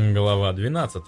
Глава 12.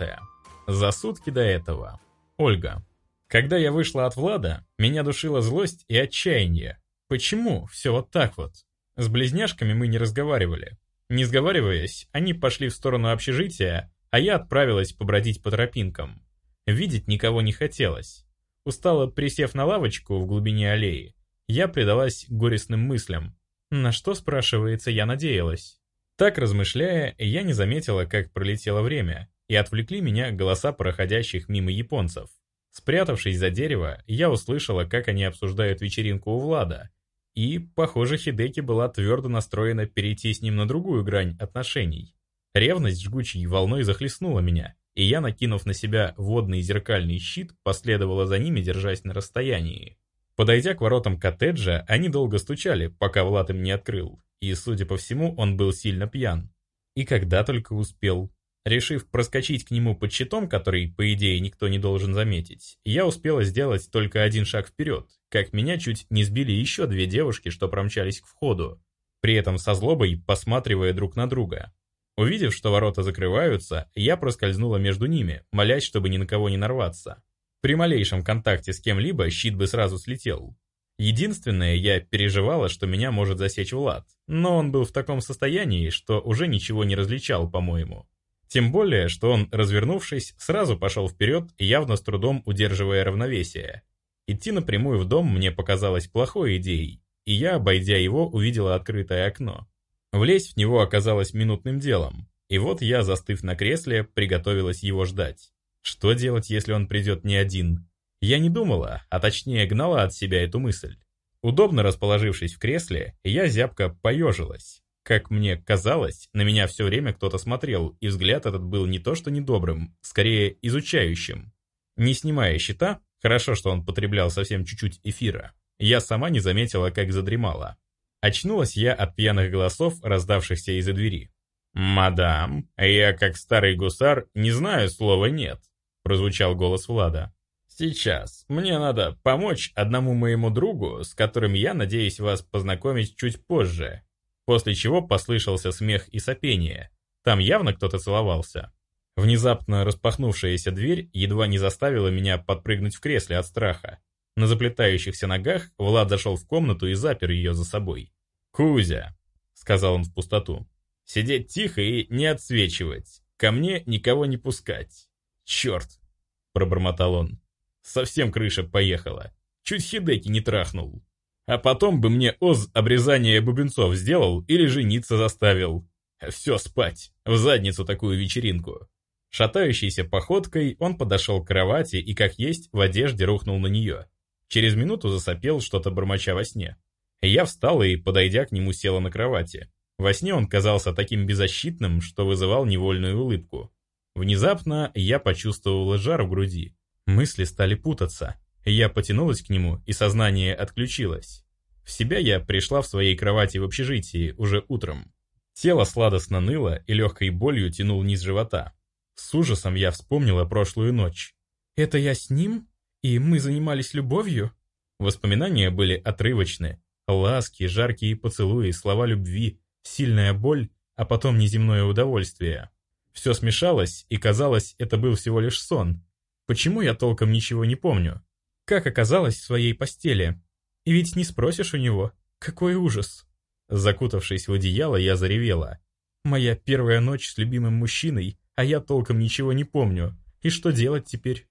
За сутки до этого. Ольга. Когда я вышла от Влада, меня душила злость и отчаяние. Почему все вот так вот? С близняшками мы не разговаривали. Не сговариваясь, они пошли в сторону общежития, а я отправилась побродить по тропинкам. Видеть никого не хотелось. Устало присев на лавочку в глубине аллеи, я предалась горестным мыслям. На что, спрашивается, я надеялась? Так размышляя, я не заметила, как пролетело время, и отвлекли меня голоса проходящих мимо японцев. Спрятавшись за дерево, я услышала, как они обсуждают вечеринку у Влада, и, похоже, Хидеки была твердо настроена перейти с ним на другую грань отношений. Ревность жгучей волной захлестнула меня, и я, накинув на себя водный зеркальный щит, последовала за ними, держась на расстоянии. Подойдя к воротам коттеджа, они долго стучали, пока Влад им не открыл, и, судя по всему, он был сильно пьян. И когда только успел. Решив проскочить к нему под щитом, который, по идее, никто не должен заметить, я успела сделать только один шаг вперед, как меня чуть не сбили еще две девушки, что промчались к входу, при этом со злобой посматривая друг на друга. Увидев, что ворота закрываются, я проскользнула между ними, молясь, чтобы ни на кого не нарваться. При малейшем контакте с кем-либо щит бы сразу слетел, Единственное, я переживала, что меня может засечь Влад, но он был в таком состоянии, что уже ничего не различал, по-моему. Тем более, что он, развернувшись, сразу пошел вперед, явно с трудом удерживая равновесие. Идти напрямую в дом мне показалось плохой идеей, и я, обойдя его, увидела открытое окно. Влезть в него оказалось минутным делом, и вот я, застыв на кресле, приготовилась его ждать. Что делать, если он придет не один? Я не думала, а точнее гнала от себя эту мысль. Удобно расположившись в кресле, я зябко поежилась. Как мне казалось, на меня все время кто-то смотрел, и взгляд этот был не то что недобрым, скорее изучающим. Не снимая щита, хорошо, что он потреблял совсем чуть-чуть эфира, я сама не заметила, как задремала. Очнулась я от пьяных голосов, раздавшихся из-за двери. «Мадам, я, как старый гусар, не знаю слова «нет», — прозвучал голос Влада. Сейчас. Мне надо помочь одному моему другу, с которым я надеюсь вас познакомить чуть позже. После чего послышался смех и сопение. Там явно кто-то целовался. Внезапно распахнувшаяся дверь едва не заставила меня подпрыгнуть в кресле от страха. На заплетающихся ногах Влад зашел в комнату и запер ее за собой. «Кузя», — сказал он в пустоту, — «сидеть тихо и не отсвечивать. Ко мне никого не пускать». «Черт», — пробормотал он. Совсем крыша поехала. Чуть Хидеки не трахнул. А потом бы мне Оз обрезание бубенцов сделал или жениться заставил. Все, спать. В задницу такую вечеринку. Шатающейся походкой он подошел к кровати и, как есть, в одежде рухнул на нее. Через минуту засопел, что-то бормоча во сне. Я встала и, подойдя к нему, села на кровати. Во сне он казался таким беззащитным, что вызывал невольную улыбку. Внезапно я почувствовала жар в груди. Мысли стали путаться. Я потянулась к нему, и сознание отключилось. В себя я пришла в своей кровати в общежитии уже утром. Тело сладостно ныло и легкой болью тянул низ живота. С ужасом я вспомнила прошлую ночь. «Это я с ним? И мы занимались любовью?» Воспоминания были отрывочны. Ласки, жаркие поцелуи, слова любви, сильная боль, а потом неземное удовольствие. Все смешалось, и казалось, это был всего лишь сон, Почему я толком ничего не помню? Как оказалось в своей постели? И ведь не спросишь у него. Какой ужас. Закутавшись в одеяло, я заревела. Моя первая ночь с любимым мужчиной, а я толком ничего не помню. И что делать теперь?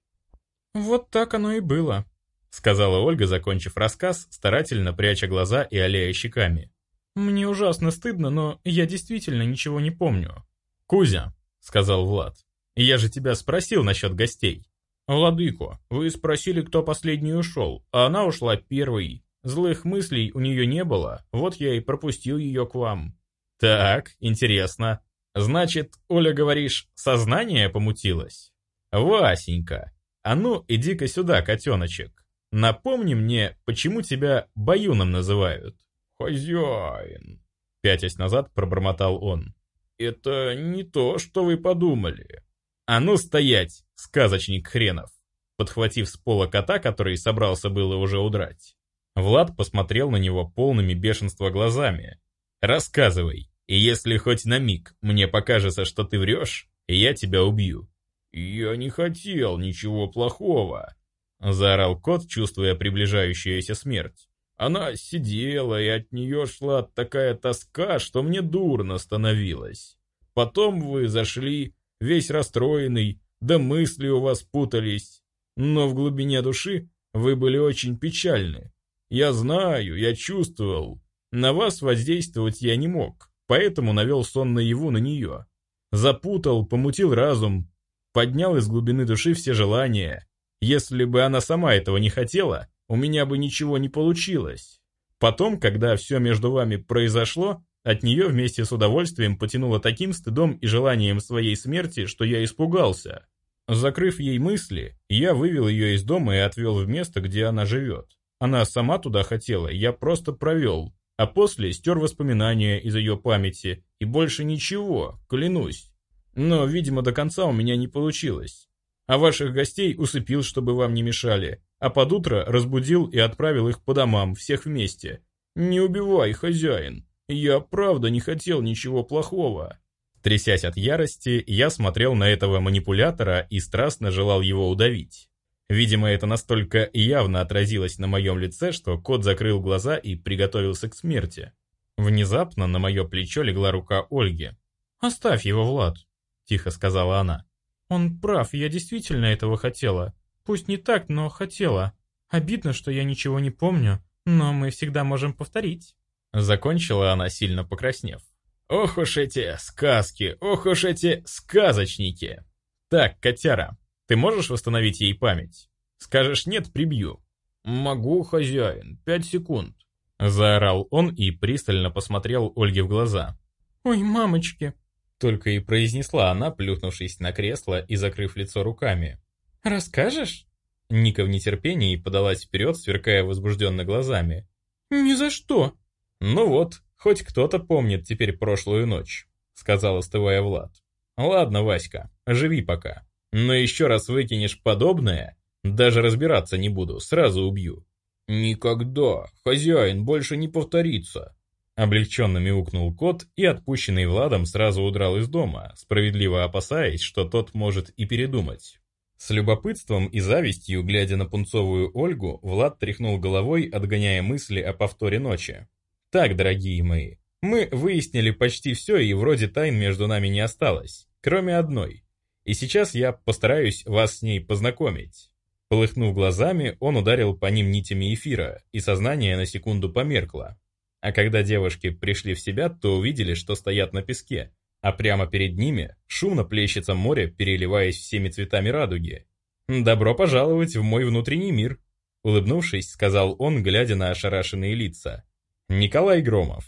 Вот так оно и было, сказала Ольга, закончив рассказ, старательно пряча глаза и аллея щеками. Мне ужасно стыдно, но я действительно ничего не помню. Кузя, сказал Влад, я же тебя спросил насчет гостей. «Владыко, вы спросили, кто последний ушел, а она ушла первой. Злых мыслей у нее не было, вот я и пропустил ее к вам». «Так, интересно. Значит, Оля, говоришь, сознание помутилось?» «Васенька, а ну иди-ка сюда, котеночек. Напомни мне, почему тебя Баюном называют?» «Хозяин», — пятясь назад пробормотал он. «Это не то, что вы подумали». «А ну стоять, сказочник хренов!» Подхватив с пола кота, который собрался было уже удрать. Влад посмотрел на него полными бешенства глазами. «Рассказывай, и если хоть на миг мне покажется, что ты врешь, я тебя убью». «Я не хотел ничего плохого», — заорал кот, чувствуя приближающуюся смерть. Она сидела, и от нее шла такая тоска, что мне дурно становилось. Потом вы зашли, весь расстроенный, да мысли у вас путались. Но в глубине души вы были очень печальны. Я знаю, я чувствовал. На вас воздействовать я не мог, поэтому навел сон наяву на нее. Запутал, помутил разум, поднял из глубины души все желания. Если бы она сама этого не хотела, у меня бы ничего не получилось. Потом, когда все между вами произошло, от нее вместе с удовольствием потянуло таким стыдом и желанием своей смерти, что я испугался. Закрыв ей мысли, я вывел ее из дома и отвел в место, где она живет. Она сама туда хотела, я просто провел, а после стер воспоминания из ее памяти, и больше ничего, клянусь. Но, видимо, до конца у меня не получилось. А ваших гостей усыпил, чтобы вам не мешали, а под утро разбудил и отправил их по домам, всех вместе. Не убивай, хозяин, я правда не хотел ничего плохого. Трясясь от ярости, я смотрел на этого манипулятора и страстно желал его удавить. Видимо, это настолько явно отразилось на моем лице, что кот закрыл глаза и приготовился к смерти. Внезапно на мое плечо легла рука Ольги. «Оставь его, Влад», — тихо сказала она. «Он прав, я действительно этого хотела. Пусть не так, но хотела. Обидно, что я ничего не помню, но мы всегда можем повторить». Закончила она, сильно покраснев. Ох уж эти сказки, ох уж эти сказочники. Так, котяра, ты можешь восстановить ей память? Скажешь нет, прибью. Могу, хозяин, пять секунд. Заорал он и пристально посмотрел Ольге в глаза. «Ой, мамочки!» Только и произнесла она, плюхнувшись на кресло и закрыв лицо руками. «Расскажешь?» Ника в нетерпении подалась вперед, сверкая возбужденно глазами. «Ни за что!» «Ну вот, Хоть кто-то помнит теперь прошлую ночь», — сказал остывая Влад. «Ладно, Васька, живи пока. Но еще раз выкинешь подобное, даже разбираться не буду, сразу убью». «Никогда, хозяин, больше не повторится», Облегченно мяукнул кот и, отпущенный Владом, сразу удрал из дома, справедливо опасаясь, что тот может и передумать. С любопытством и завистью, глядя на пунцовую Ольгу, Влад тряхнул головой, отгоняя мысли о повторе ночи. Так, дорогие мои, мы выяснили почти все, и вроде тайн между нами не осталось, кроме одной. И сейчас я постараюсь вас с ней познакомить. Полыхнув глазами, он ударил по ним нитями эфира, и сознание на секунду померкло. А когда девушки пришли в себя, то увидели, что стоят на песке, а прямо перед ними шумно плещется море, переливаясь всеми цветами радуги. «Добро пожаловать в мой внутренний мир», — улыбнувшись, сказал он, глядя на ошарашенные лица. Николай Громов.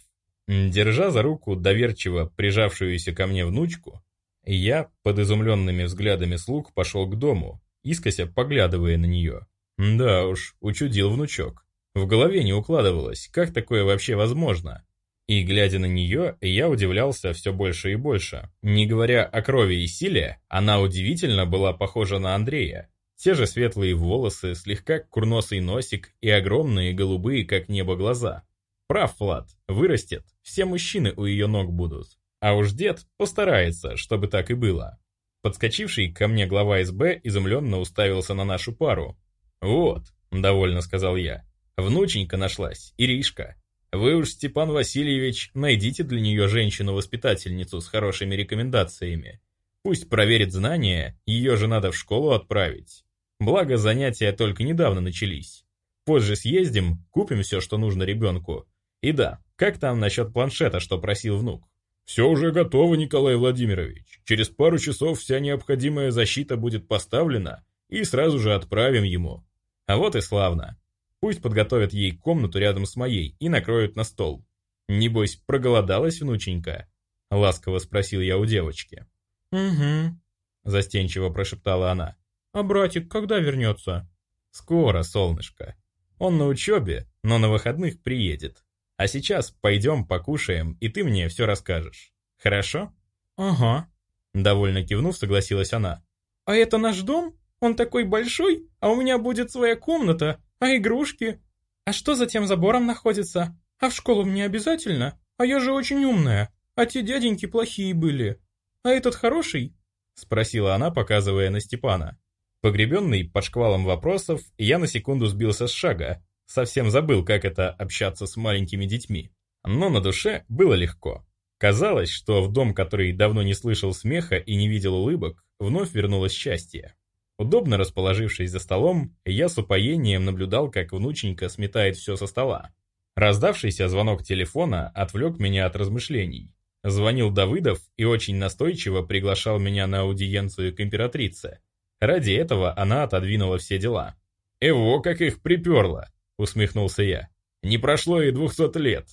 Держа за руку доверчиво прижавшуюся ко мне внучку, я под изумленными взглядами слуг пошел к дому, искося поглядывая на нее. Да уж, учудил внучок. В голове не укладывалось, как такое вообще возможно. И, глядя на нее, я удивлялся все больше и больше. Не говоря о крови и силе, она удивительно была похожа на Андрея. Те же светлые волосы, слегка курносый носик и огромные голубые, как небо, глаза. Прав, Влад, вырастет, все мужчины у ее ног будут. А уж дед постарается, чтобы так и было. Подскочивший ко мне глава СБ изумленно уставился на нашу пару. «Вот», — довольно сказал я, — «внученька нашлась, Иришка. Вы уж, Степан Васильевич, найдите для нее женщину-воспитательницу с хорошими рекомендациями. Пусть проверит знания, ее же надо в школу отправить. Благо, занятия только недавно начались. Позже съездим, купим все, что нужно ребенку, и да, как там насчет планшета, что просил внук? Все уже готово, Николай Владимирович. Через пару часов вся необходимая защита будет поставлена, и сразу же отправим ему. А вот и славно. Пусть подготовят ей комнату рядом с моей и накроют на стол. Небось, проголодалась внученька? Ласково спросил я у девочки. «Угу», — застенчиво прошептала она. «А братик когда вернется?» «Скоро, солнышко. Он на учебе, но на выходных приедет. А сейчас пойдем покушаем, и ты мне все расскажешь. Хорошо? Ага. Довольно кивнув, согласилась она. А это наш дом? Он такой большой, а у меня будет своя комната, а игрушки? А что за тем забором находится? А в школу мне обязательно? А я же очень умная, а те дяденьки плохие были. А этот хороший? спросила она, показывая на Степана. Погребенный под шквалом вопросов, я на секунду сбился с шага, совсем забыл, как это общаться с маленькими детьми. Но на душе было легко. Казалось, что в дом, который давно не слышал смеха и не видел улыбок, вновь вернулось счастье. Удобно расположившись за столом, я с упоением наблюдал, как внученька сметает все со стола. Раздавшийся звонок телефона отвлек меня от размышлений. Звонил Давыдов и очень настойчиво приглашал меня на аудиенцию к императрице. Ради этого она отодвинула все дела. «Эво, как их приперло!» — усмехнулся я. «Не прошло и двухсот лет.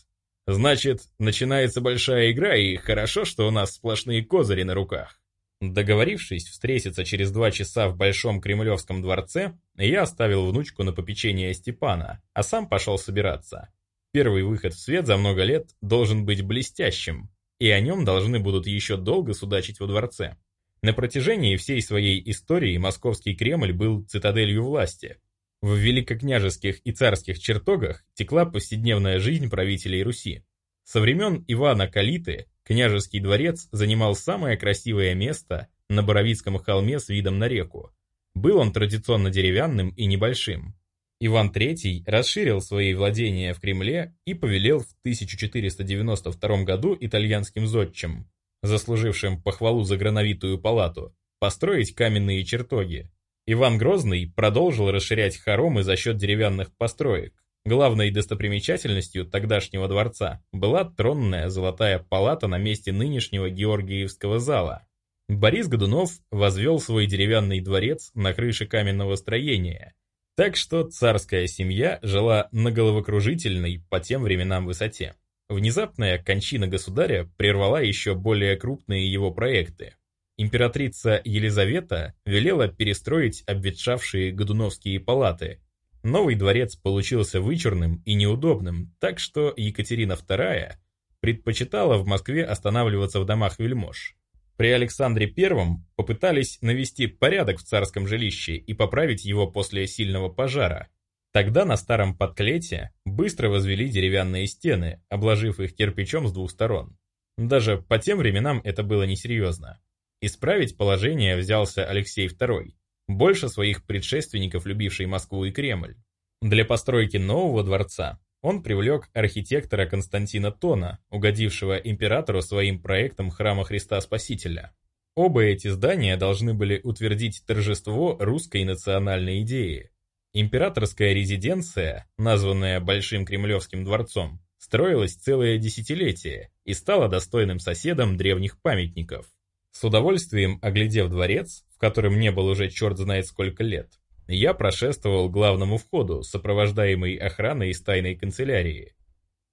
Значит, начинается большая игра, и хорошо, что у нас сплошные козыри на руках». Договорившись встретиться через два часа в Большом Кремлевском дворце, я оставил внучку на попечение Степана, а сам пошел собираться. Первый выход в свет за много лет должен быть блестящим, и о нем должны будут еще долго судачить во дворце. На протяжении всей своей истории Московский Кремль был цитаделью власти. В великокняжеских и царских чертогах текла повседневная жизнь правителей Руси. Со времен Ивана Калиты княжеский дворец занимал самое красивое место на Боровицком холме с видом на реку. Был он традиционно деревянным и небольшим. Иван III расширил свои владения в Кремле и повелел в 1492 году итальянским зодчим, заслужившим похвалу за грановитую палату, построить каменные чертоги. Иван Грозный продолжил расширять хоромы за счет деревянных построек. Главной достопримечательностью тогдашнего дворца была тронная золотая палата на месте нынешнего Георгиевского зала. Борис Годунов возвел свой деревянный дворец на крыше каменного строения – так что царская семья жила на головокружительной по тем временам высоте. Внезапная кончина государя прервала еще более крупные его проекты. Императрица Елизавета велела перестроить обветшавшие Годуновские палаты. Новый дворец получился вычурным и неудобным, так что Екатерина II предпочитала в Москве останавливаться в домах вельмож. При Александре I попытались навести порядок в царском жилище и поправить его после сильного пожара. Тогда на старом подклете быстро возвели деревянные стены, обложив их кирпичом с двух сторон. Даже по тем временам это было несерьезно. Исправить положение взялся Алексей II, больше своих предшественников любивший Москву и Кремль. Для постройки нового дворца он привлек архитектора Константина Тона, угодившего императору своим проектом храма Христа Спасителя. Оба эти здания должны были утвердить торжество русской национальной идеи. Императорская резиденция, названная Большим Кремлевским дворцом, строилась целое десятилетие и стала достойным соседом древних памятников. С удовольствием оглядев дворец, в котором не был уже черт знает сколько лет, я прошествовал к главному входу, сопровождаемый охраной из тайной канцелярии.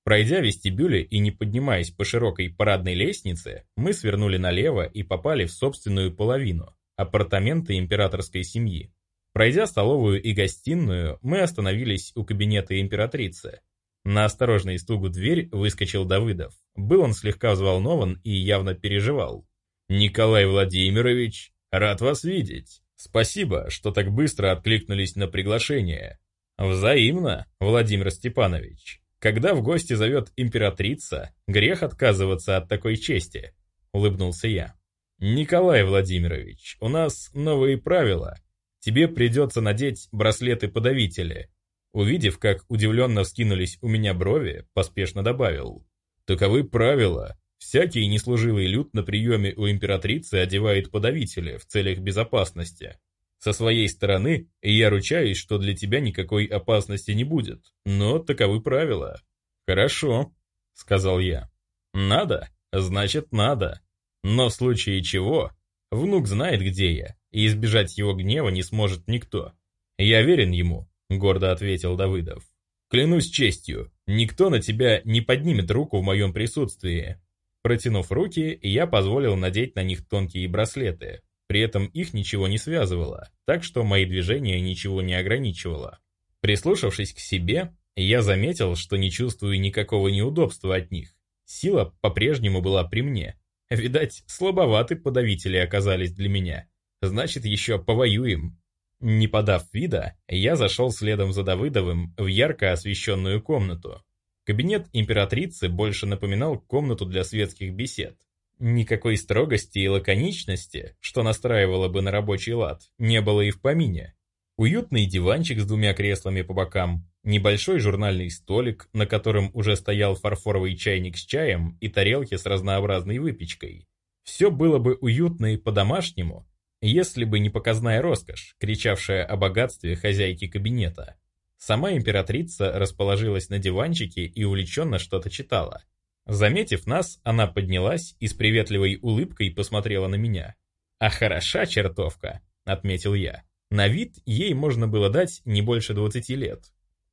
Пройдя вестибюли и не поднимаясь по широкой парадной лестнице, мы свернули налево и попали в собственную половину – апартаменты императорской семьи. Пройдя столовую и гостиную, мы остановились у кабинета императрицы. На осторожный стук в дверь выскочил Давыдов. Был он слегка взволнован и явно переживал. «Николай Владимирович, рад вас видеть!» Спасибо, что так быстро откликнулись на приглашение. Взаимно, Владимир Степанович. Когда в гости зовет императрица, грех отказываться от такой чести, улыбнулся я. Николай Владимирович, у нас новые правила. Тебе придется надеть браслеты-подавители. Увидев, как удивленно вскинулись у меня брови, поспешно добавил. Таковы правила, Всякий неслужилый люд на приеме у императрицы одевает подавители в целях безопасности. Со своей стороны, я ручаюсь, что для тебя никакой опасности не будет, но таковы правила. Хорошо, сказал я. Надо, значит надо. Но в случае чего, внук знает, где я, и избежать его гнева не сможет никто. Я верен ему, гордо ответил Давыдов. Клянусь честью, никто на тебя не поднимет руку в моем присутствии, Протянув руки, я позволил надеть на них тонкие браслеты. При этом их ничего не связывало, так что мои движения ничего не ограничивало. Прислушавшись к себе, я заметил, что не чувствую никакого неудобства от них. Сила по-прежнему была при мне. Видать, слабоваты подавители оказались для меня. Значит, еще повоюем. Не подав вида, я зашел следом за Давыдовым в ярко освещенную комнату. Кабинет императрицы больше напоминал комнату для светских бесед. Никакой строгости и лаконичности, что настраивало бы на рабочий лад, не было и в помине. Уютный диванчик с двумя креслами по бокам, небольшой журнальный столик, на котором уже стоял фарфоровый чайник с чаем и тарелки с разнообразной выпечкой. Все было бы уютно и по-домашнему, если бы не показная роскошь, кричавшая о богатстве хозяйки кабинета. Сама императрица расположилась на диванчике и увлеченно что-то читала. Заметив нас, она поднялась и с приветливой улыбкой посмотрела на меня. «А хороша чертовка», — отметил я. На вид ей можно было дать не больше 20 лет.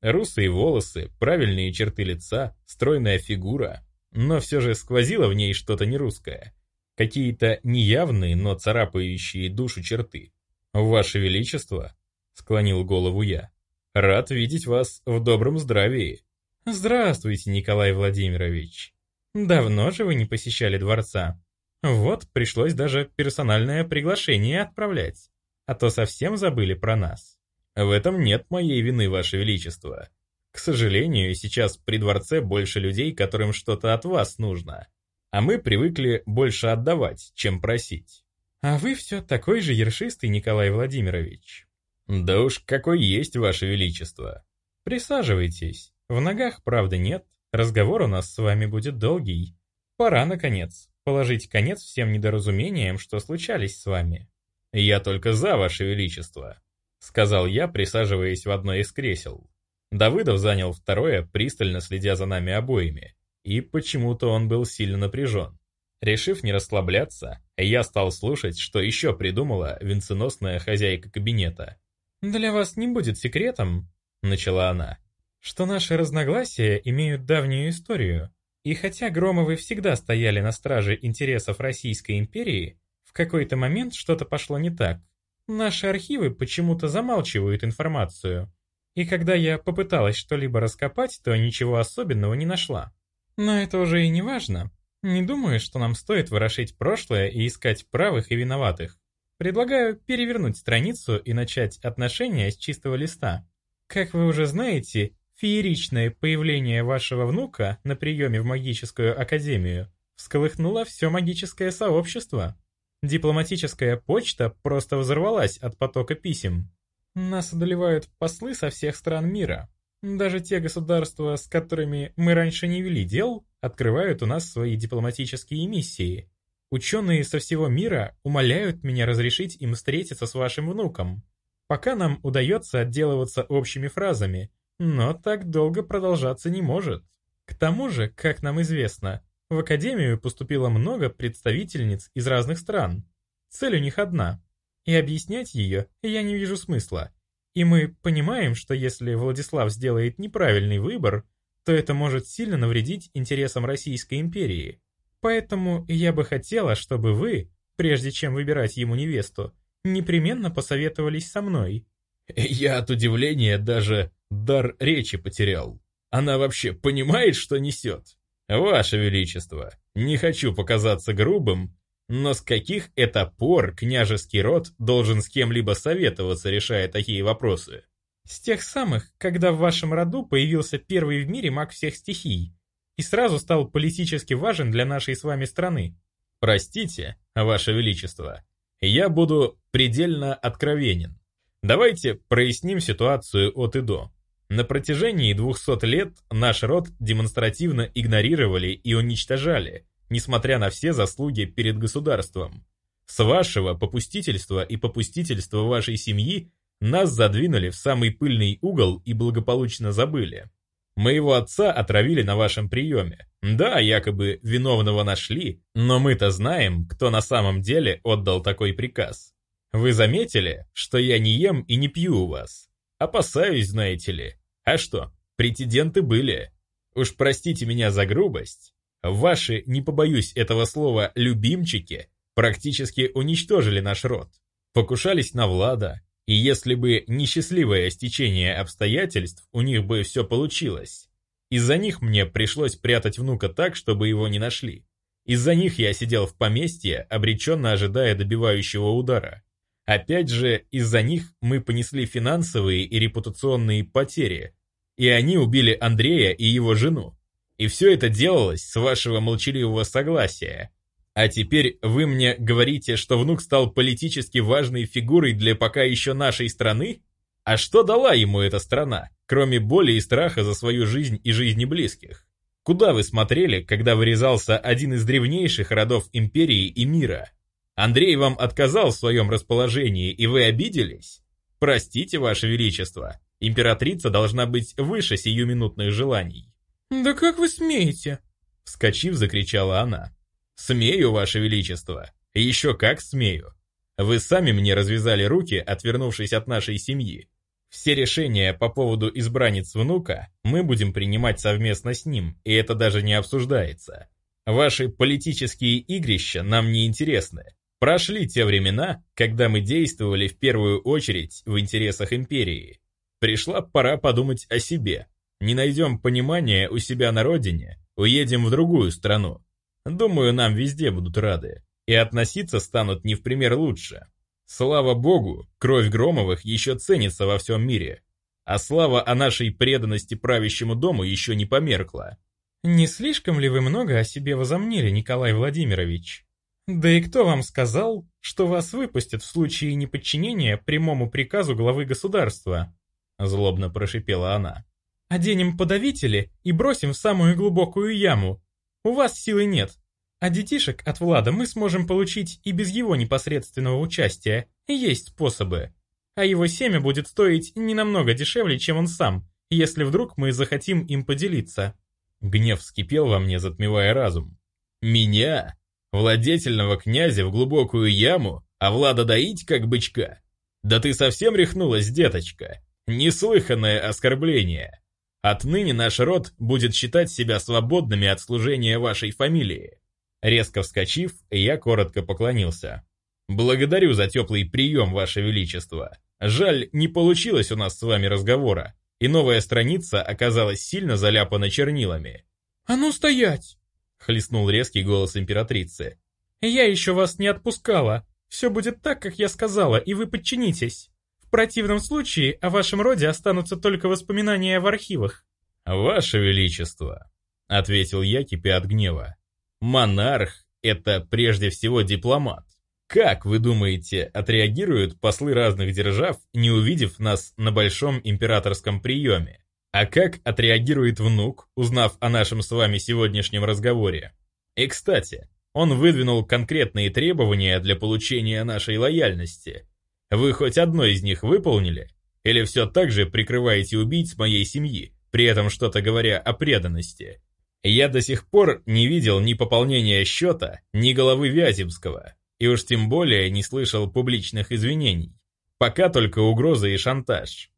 Русые волосы, правильные черты лица, стройная фигура. Но все же сквозило в ней что-то нерусское. Какие-то неявные, но царапающие душу черты. «Ваше Величество», — склонил голову я, — «рад видеть вас в добром здравии». «Здравствуйте, Николай Владимирович», Давно же вы не посещали дворца. Вот, пришлось даже персональное приглашение отправлять. А то совсем забыли про нас. В этом нет моей вины, Ваше Величество. К сожалению, сейчас при дворце больше людей, которым что-то от вас нужно. А мы привыкли больше отдавать, чем просить. А вы все такой же ершистый, Николай Владимирович. Да уж, какой есть, Ваше Величество. Присаживайтесь. В ногах, правда, нет, Разговор у нас с вами будет долгий. Пора, наконец, положить конец всем недоразумениям, что случались с вами. Я только за, Ваше Величество, сказал я, присаживаясь в одно из кресел. Давыдов занял второе, пристально следя за нами обоими, и почему-то он был сильно напряжен. Решив не расслабляться, я стал слушать, что еще придумала венценосная хозяйка кабинета. «Для вас не будет секретом», — начала она, что наши разногласия имеют давнюю историю, и хотя Громовы всегда стояли на страже интересов Российской империи, в какой-то момент что-то пошло не так. Наши архивы почему-то замалчивают информацию, и когда я попыталась что-либо раскопать, то ничего особенного не нашла. Но это уже и не важно. Не думаю, что нам стоит ворошить прошлое и искать правых и виноватых. Предлагаю перевернуть страницу и начать отношения с чистого листа. Как вы уже знаете, Фееричное появление вашего внука на приеме в магическую академию всколыхнуло все магическое сообщество. Дипломатическая почта просто взорвалась от потока писем. Нас одолевают послы со всех стран мира. Даже те государства, с которыми мы раньше не вели дел, открывают у нас свои дипломатические миссии. Ученые со всего мира умоляют меня разрешить им встретиться с вашим внуком. Пока нам удается отделываться общими фразами – но так долго продолжаться не может. К тому же, как нам известно, в Академию поступило много представительниц из разных стран. Цель у них одна. И объяснять ее я не вижу смысла. И мы понимаем, что если Владислав сделает неправильный выбор, то это может сильно навредить интересам Российской империи. Поэтому я бы хотела, чтобы вы, прежде чем выбирать ему невесту, непременно посоветовались со мной. Я от удивления даже дар речи потерял. Она вообще понимает, что несет? Ваше Величество, не хочу показаться грубым, но с каких это пор княжеский род должен с кем-либо советоваться, решая такие вопросы? С тех самых, когда в вашем роду появился первый в мире маг всех стихий и сразу стал политически важен для нашей с вами страны. Простите, Ваше Величество, я буду предельно откровенен. Давайте проясним ситуацию от и до. На протяжении 200 лет наш род демонстративно игнорировали и уничтожали, несмотря на все заслуги перед государством. С вашего попустительства и попустительства вашей семьи нас задвинули в самый пыльный угол и благополучно забыли. Моего отца отравили на вашем приеме. Да, якобы виновного нашли, но мы-то знаем, кто на самом деле отдал такой приказ. Вы заметили, что я не ем и не пью у вас? Опасаюсь, знаете ли. А что, претенденты были. Уж простите меня за грубость. Ваши, не побоюсь этого слова, любимчики практически уничтожили наш род. Покушались на Влада, и если бы не счастливое стечение обстоятельств, у них бы все получилось. Из-за них мне пришлось прятать внука так, чтобы его не нашли. Из-за них я сидел в поместье, обреченно ожидая добивающего удара. Опять же, из-за них мы понесли финансовые и репутационные потери, и они убили Андрея и его жену. И все это делалось с вашего молчаливого согласия. А теперь вы мне говорите, что внук стал политически важной фигурой для пока еще нашей страны? А что дала ему эта страна, кроме боли и страха за свою жизнь и жизни близких? Куда вы смотрели, когда вырезался один из древнейших родов империи и мира? Андрей вам отказал в своем расположении, и вы обиделись? Простите, ваше величество, императрица должна быть выше сиюминутных желаний. «Да как вы смеете?» Вскочив, закричала она. «Смею, Ваше Величество! Еще как смею! Вы сами мне развязали руки, отвернувшись от нашей семьи. Все решения по поводу избранниц внука мы будем принимать совместно с ним, и это даже не обсуждается. Ваши политические игрища нам не интересны. Прошли те времена, когда мы действовали в первую очередь в интересах империи. Пришла пора подумать о себе. Не найдем понимания у себя на родине, уедем в другую страну. Думаю, нам везде будут рады. И относиться станут не в пример лучше. Слава богу, кровь Громовых еще ценится во всем мире. А слава о нашей преданности правящему дому еще не померкла. Не слишком ли вы много о себе возомнили, Николай Владимирович? Да и кто вам сказал, что вас выпустят в случае неподчинения прямому приказу главы государства? Злобно прошипела она. Оденем подавители и бросим в самую глубокую яму. У вас силы нет. А детишек от Влада мы сможем получить и без его непосредственного участия. Есть способы. А его семя будет стоить не намного дешевле, чем он сам, если вдруг мы захотим им поделиться. Гнев вскипел во мне, затмевая разум. Меня? Владетельного князя в глубокую яму, а Влада доить как бычка? Да ты совсем рехнулась, деточка? Неслыханное оскорбление. Отныне наш род будет считать себя свободными от служения вашей фамилии. Резко вскочив, я коротко поклонился. Благодарю за теплый прием, ваше величество. Жаль, не получилось у нас с вами разговора, и новая страница оказалась сильно заляпана чернилами. «А ну стоять!» — хлестнул резкий голос императрицы. «Я еще вас не отпускала. Все будет так, как я сказала, и вы подчинитесь» противном случае о вашем роде останутся только воспоминания в архивах». «Ваше Величество», — ответил я, кипя от гнева, — «монарх — это прежде всего дипломат. Как, вы думаете, отреагируют послы разных держав, не увидев нас на большом императорском приеме? А как отреагирует внук, узнав о нашем с вами сегодняшнем разговоре? И, кстати, он выдвинул конкретные требования для получения нашей лояльности — вы хоть одно из них выполнили? Или все так же прикрываете убийц моей семьи, при этом что-то говоря о преданности? Я до сих пор не видел ни пополнения счета, ни головы Вяземского, и уж тем более не слышал публичных извинений. Пока только угрозы и шантаж.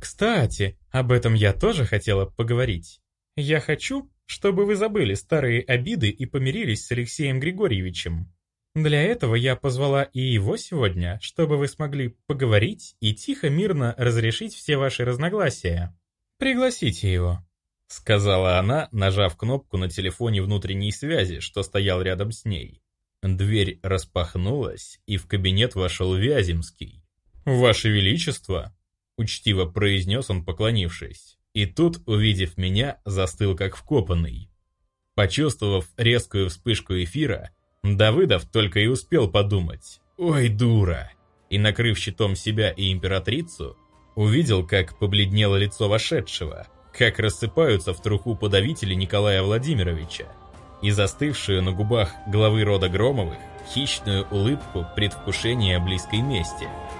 Кстати, об этом я тоже хотела поговорить. Я хочу, чтобы вы забыли старые обиды и помирились с Алексеем Григорьевичем. Для этого я позвала и его сегодня, чтобы вы смогли поговорить и тихо, мирно разрешить все ваши разногласия. Пригласите его», — сказала она, нажав кнопку на телефоне внутренней связи, что стоял рядом с ней. Дверь распахнулась, и в кабинет вошел Вяземский. «Ваше Величество!» — учтиво произнес он, поклонившись. И тут, увидев меня, застыл как вкопанный. Почувствовав резкую вспышку эфира, Давыдов только и успел подумать «Ой, дура!» и, накрыв щитом себя и императрицу, увидел, как побледнело лицо вошедшего, как рассыпаются в труху подавители Николая Владимировича и застывшую на губах главы рода Громовых хищную улыбку предвкушения близкой мести –